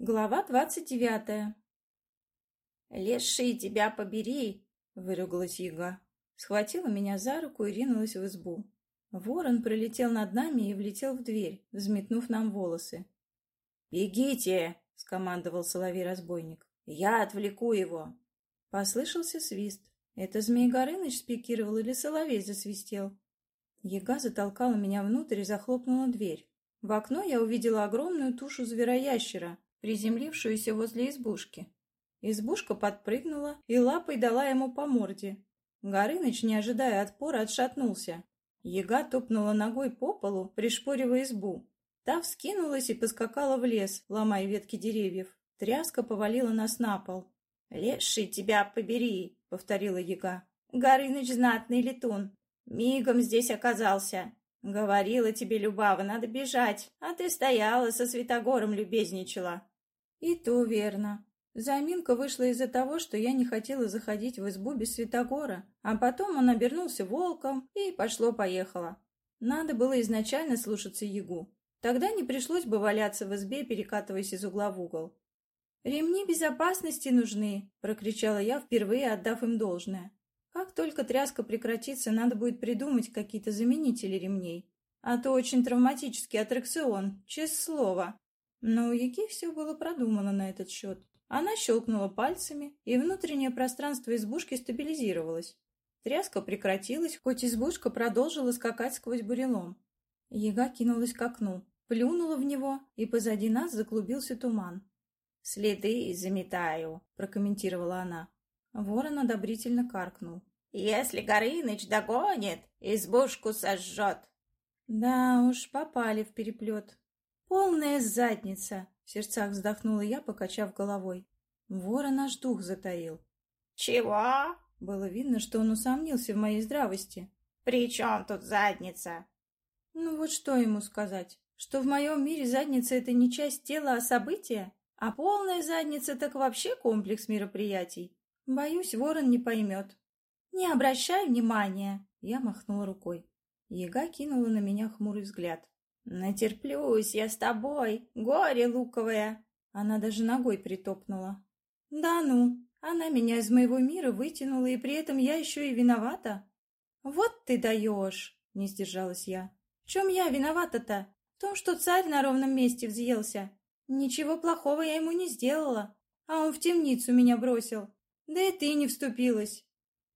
Глава двадцать девятая. «Леший, тебя побери!» — выругалась яга. Схватила меня за руку и ринулась в избу. Ворон пролетел над нами и влетел в дверь, взметнув нам волосы. «Бегите!» — скомандовал соловей-разбойник. «Я отвлеку его!» Послышался свист. Это Змей Горыныч спикировал или соловей засвистел? Яга затолкала меня внутрь и захлопнула дверь. В окно я увидела огромную тушу звероящера, приземлившуюся возле избушки. Избушка подпрыгнула и лапой дала ему по морде. Горыныч, не ожидая отпора, отшатнулся. Яга топнула ногой по полу, пришпоривая избу. Та вскинулась и поскакала в лес, ломая ветки деревьев. Тряска повалила нас на пол. «Леший тебя побери!» — повторила яга. «Горыныч знатный летун. Мигом здесь оказался. Говорила тебе, Любава, надо бежать, а ты стояла со Святогором любезничала. И то верно. Заминка вышла из-за того, что я не хотела заходить в избу без Святогора, а потом он обернулся волком и пошло-поехало. Надо было изначально слушаться Ягу. Тогда не пришлось бы валяться в избе, перекатываясь из угла в угол. «Ремни безопасности нужны!» — прокричала я, впервые отдав им должное. Как только тряска прекратится, надо будет придумать какие-то заменители ремней. А то очень травматический аттракцион, честное слово. Но у Яки все было продумано на этот счет. Она щелкнула пальцами, и внутреннее пространство избушки стабилизировалось. Тряска прекратилась, хоть избушка продолжила скакать сквозь бурелом. Яга кинулась к окну, плюнула в него, и позади нас заклубился туман. «Следы заметаю», — прокомментировала она. Ворон одобрительно каркнул. «Если Горыныч догонит, избушку сожжет». Да уж, попали в переплет. «Полная задница!» — в сердцах вздохнула я, покачав головой. Ворон аж дух затаил. «Чего?» — было видно, что он усомнился в моей здравости. «При чем тут задница?» Ну вот что ему сказать? Что в моем мире задница — это не часть тела, а событие? А полная задница — так вообще комплекс мероприятий. Боюсь, ворон не поймет. «Не обращай внимания!» — я махнула рукой. Яга кинула на меня хмурый взгляд. «Натерплюсь я с тобой, горе луковое!» Она даже ногой притопнула. «Да ну, она меня из моего мира вытянула, и при этом я еще и виновата?» «Вот ты даешь!» — не сдержалась я. «В чем я виновата-то? В том, что царь на ровном месте взъелся. Ничего плохого я ему не сделала, а он в темницу меня бросил. Да и ты не вступилась!»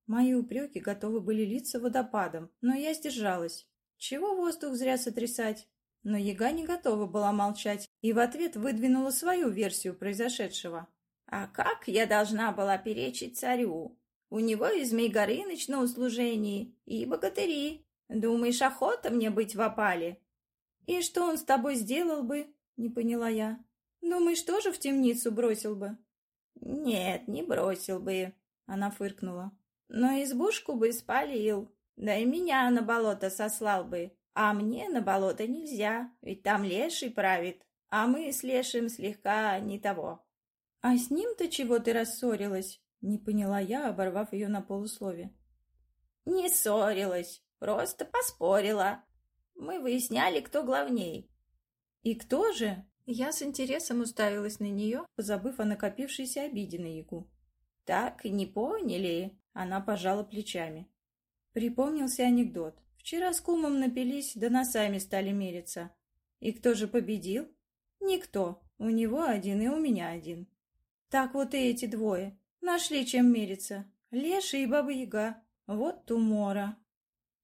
Мои упреки готовы были литься водопадом, но я сдержалась. Чего воздух зря сотрясать? Но яга не готова была молчать и в ответ выдвинула свою версию произошедшего. «А как я должна была перечить царю? У него и Змей Горыныч на услужении, и богатыри. Думаешь, охота мне быть в опале?» «И что он с тобой сделал бы?» — не поняла я. «Думаешь, тоже в темницу бросил бы?» «Нет, не бросил бы», — она фыркнула. «Но избушку бы спалил, да и меня на болото сослал бы. А мне на болото нельзя, ведь там леший правит, а мы с лешим слегка не того. — А с ним-то чего ты рассорилась? — не поняла я, оборвав ее на полуслове. — Не ссорилась, просто поспорила. Мы выясняли, кто главней. — И кто же? Я с интересом уставилась на нее, позабыв о накопившейся обиде на Ягу. — Так не поняли? Она пожала плечами. Припомнился анекдот. Вчера с кумом напились, да носами стали мериться. И кто же победил? Никто. У него один и у меня один. Так вот и эти двое. Нашли чем мериться. Леша и Баба-Яга. Вот тумора.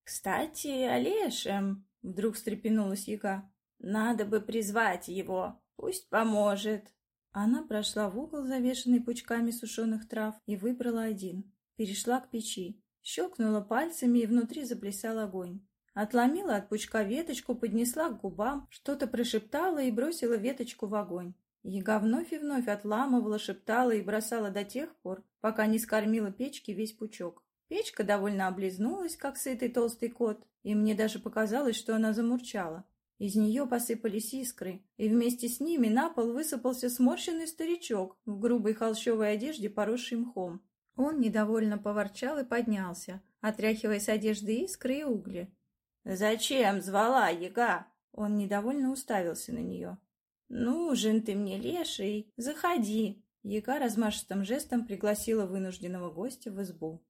Кстати, о Лешем, вдруг встрепенулась Яга. Надо бы призвать его. Пусть поможет. Она прошла в угол, завешенный пучками сушеных трав, и выбрала один. Перешла к печи. Щелкнула пальцами, и внутри заплясал огонь. Отломила от пучка веточку, поднесла к губам, что-то прошептала и бросила веточку в огонь. Яга вновь и вновь отламывала, шептала и бросала до тех пор, пока не скормила печке весь пучок. Печка довольно облизнулась, как сытый толстый кот, и мне даже показалось, что она замурчала. Из нее посыпались искры, и вместе с ними на пол высыпался сморщенный старичок в грубой холщовой одежде, поросшей мхом. Он недовольно поворчал и поднялся, отряхивая с одежды искры и угли. «Зачем звала яга?» Он недовольно уставился на нее. «Нужен ты мне, леший, заходи!» Яга размашистым жестом пригласила вынужденного гостя в избу.